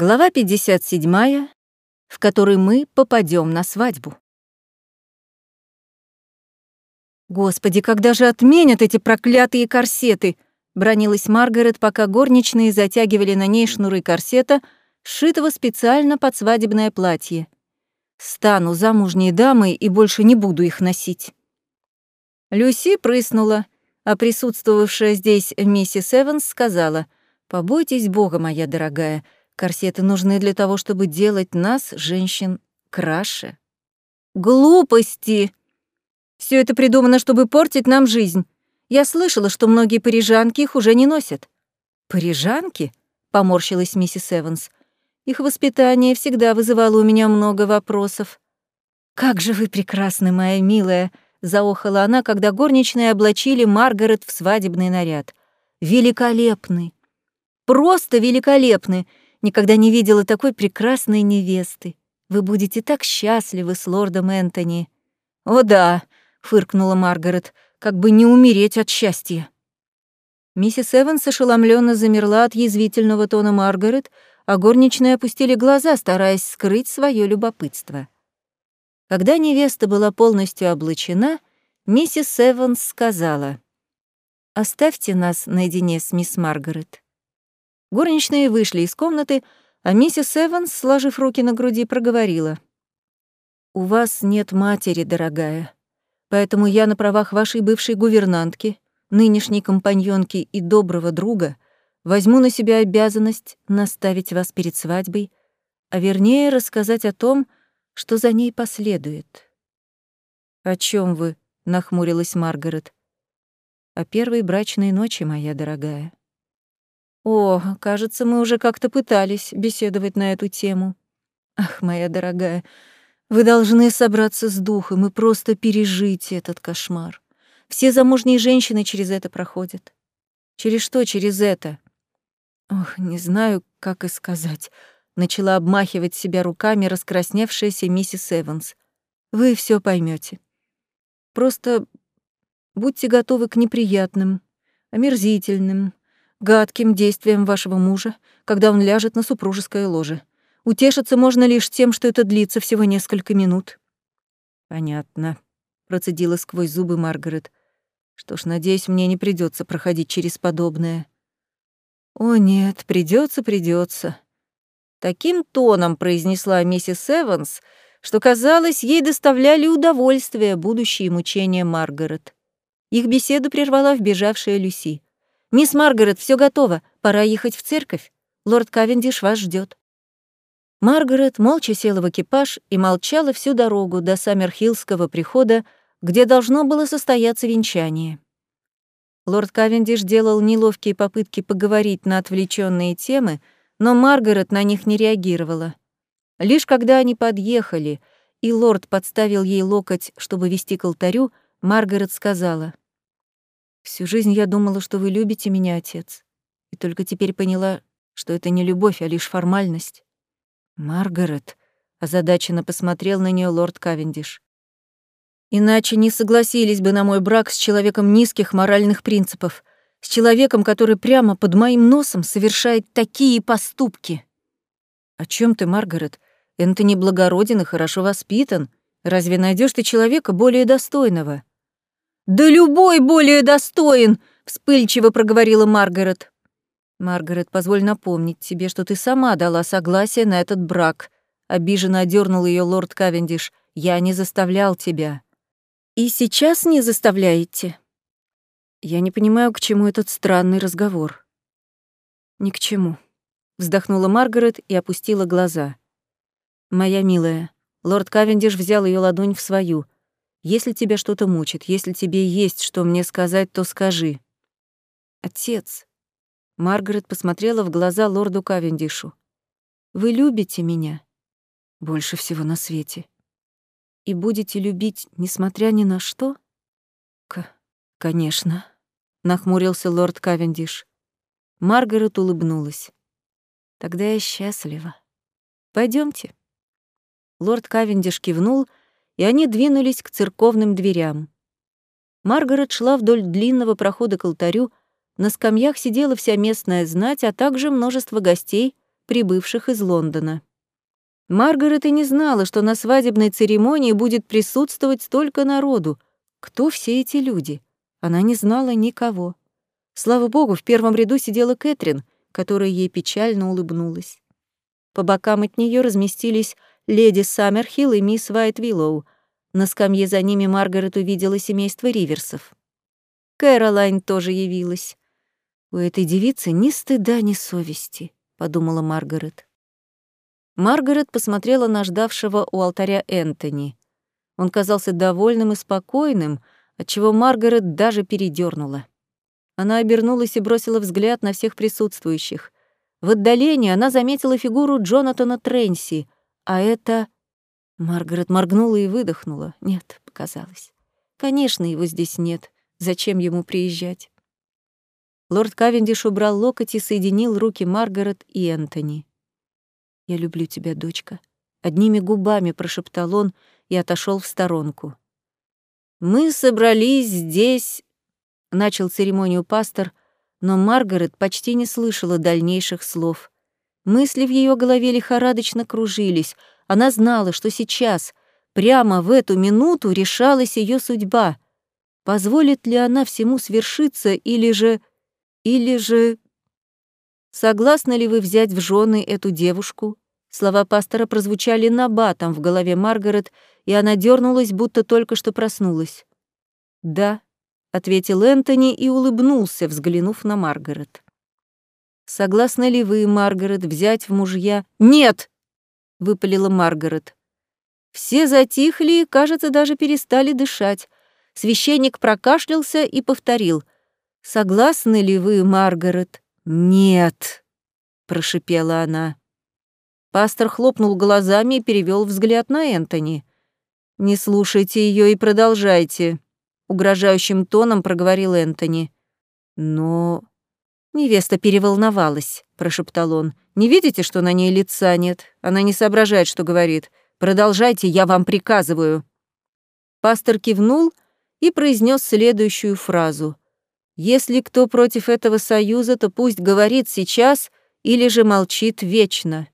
Глава 57, в которой мы попадем на свадьбу. «Господи, когда же отменят эти проклятые корсеты?» — бронилась Маргарет, пока горничные затягивали на ней шнуры корсета, сшитого специально под свадебное платье. «Стану замужней дамой и больше не буду их носить». Люси прыснула, а присутствовавшая здесь миссис Эванс сказала, «Побойтесь Бога, моя дорогая, корсеты нужны для того, чтобы делать нас, женщин, краше». «Глупости!» Все это придумано, чтобы портить нам жизнь. Я слышала, что многие парижанки их уже не носят». «Парижанки?» — поморщилась миссис Эванс. «Их воспитание всегда вызывало у меня много вопросов». «Как же вы прекрасны, моя милая!» заохала она, когда горничные облачили Маргарет в свадебный наряд. Великолепный. Просто великолепный. Никогда не видела такой прекрасной невесты. Вы будете так счастливы с лордом Энтони. О да, фыркнула Маргарет, как бы не умереть от счастья. Миссис Эванс ошеломленно замерла от язвительного тона Маргарет, а горничные опустили глаза, стараясь скрыть свое любопытство. Когда невеста была полностью облачена, миссис Эванс сказала, «Оставьте нас наедине с мисс Маргарет». Горничные вышли из комнаты, а миссис Эванс, сложив руки на груди, проговорила. «У вас нет матери, дорогая, поэтому я на правах вашей бывшей гувернантки, нынешней компаньонки и доброго друга возьму на себя обязанность наставить вас перед свадьбой, а вернее рассказать о том, что за ней последует. «О чем вы?» — нахмурилась Маргарет. «О первой брачной ночи, моя дорогая». «О, кажется, мы уже как-то пытались беседовать на эту тему. Ах, моя дорогая, вы должны собраться с духом и просто пережить этот кошмар. Все замужние женщины через это проходят. Через что через это? Ох, не знаю, как и сказать начала обмахивать себя руками раскрасневшаяся миссис Эванс. Вы все поймете. Просто будьте готовы к неприятным, омерзительным, гадким действиям вашего мужа, когда он ляжет на супружеское ложе. Утешиться можно лишь тем, что это длится всего несколько минут. Понятно, процедила сквозь зубы Маргарет. Что ж, надеюсь, мне не придется проходить через подобное. О нет, придется, придется. Таким тоном произнесла миссис Эванс, что, казалось, ей доставляли удовольствие будущие мучения Маргарет. Их беседу прервала вбежавшая Люси. «Мисс Маргарет, все готово, пора ехать в церковь. Лорд Кавендиш вас ждет. Маргарет молча села в экипаж и молчала всю дорогу до Саммерхиллского прихода, где должно было состояться венчание. Лорд Кавендиш делал неловкие попытки поговорить на отвлеченные темы, но Маргарет на них не реагировала. Лишь когда они подъехали, и лорд подставил ей локоть, чтобы вести к алтарю, Маргарет сказала, «Всю жизнь я думала, что вы любите меня, отец, и только теперь поняла, что это не любовь, а лишь формальность». «Маргарет», — озадаченно посмотрел на нее лорд Кавендиш, «иначе не согласились бы на мой брак с человеком низких моральных принципов с человеком, который прямо под моим носом совершает такие поступки. О чем ты, Маргарет? Энтони благороден и хорошо воспитан. Разве найдешь ты человека более достойного? Да любой более достоин, вспыльчиво проговорила Маргарет. Маргарет, позволь напомнить тебе, что ты сама дала согласие на этот брак. Обиженно одернул ее лорд Кавендиш. Я не заставлял тебя. И сейчас не заставляете. Я не понимаю, к чему этот странный разговор. Ни к чему. Вздохнула Маргарет и опустила глаза. Моя милая, лорд Кавендиш взял ее ладонь в свою. Если тебя что-то мучит, если тебе есть что мне сказать, то скажи. Отец. Маргарет посмотрела в глаза лорду Кавендишу. Вы любите меня больше всего на свете. И будете любить, несмотря ни на что? К конечно нахмурился лорд Кавендиш. Маргарет улыбнулась. Тогда я счастлива. Пойдемте. Лорд Кавендиш кивнул, и они двинулись к церковным дверям. Маргарет шла вдоль длинного прохода к алтарю, на скамьях сидела вся местная знать, а также множество гостей, прибывших из Лондона. Маргарет и не знала, что на свадебной церемонии будет присутствовать столько народу. Кто все эти люди? Она не знала никого. Слава богу, в первом ряду сидела Кэтрин, которая ей печально улыбнулась. По бокам от нее разместились леди Саммерхилл и мисс Вайтвиллоу. На скамье за ними Маргарет увидела семейство Риверсов. Кэролайн тоже явилась. «У этой девицы ни стыда, ни совести», — подумала Маргарет. Маргарет посмотрела на ждавшего у алтаря Энтони. Он казался довольным и спокойным, отчего Маргарет даже передернула. Она обернулась и бросила взгляд на всех присутствующих. В отдалении она заметила фигуру Джонатана Тренси, а это... Маргарет моргнула и выдохнула. Нет, показалось. Конечно, его здесь нет. Зачем ему приезжать? Лорд Кавендиш убрал локоть и соединил руки Маргарет и Энтони. «Я люблю тебя, дочка», — одними губами прошептал он и отошел в сторонку. «Мы собрались здесь», — начал церемонию пастор, но Маргарет почти не слышала дальнейших слов. Мысли в ее голове лихорадочно кружились. Она знала, что сейчас, прямо в эту минуту, решалась ее судьба. Позволит ли она всему свершиться или же... или же... Согласны ли вы взять в жены эту девушку? Слова пастора прозвучали набатом в голове Маргарет, и она дернулась, будто только что проснулась. «Да», — ответил Энтони и улыбнулся, взглянув на Маргарет. «Согласны ли вы, Маргарет, взять в мужья...» «Нет!» — выпалила Маргарет. Все затихли и, кажется, даже перестали дышать. Священник прокашлялся и повторил. «Согласны ли вы, Маргарет?» «Нет», — прошипела она. Пастор хлопнул глазами и перевел взгляд на Энтони. «Не слушайте ее и продолжайте», — угрожающим тоном проговорил Энтони. «Но...» Невеста переволновалась, прошептал он. Не видите, что на ней лица нет? Она не соображает, что говорит. Продолжайте, я вам приказываю. Пастор кивнул и произнес следующую фразу. Если кто против этого союза, то пусть говорит сейчас или же молчит вечно.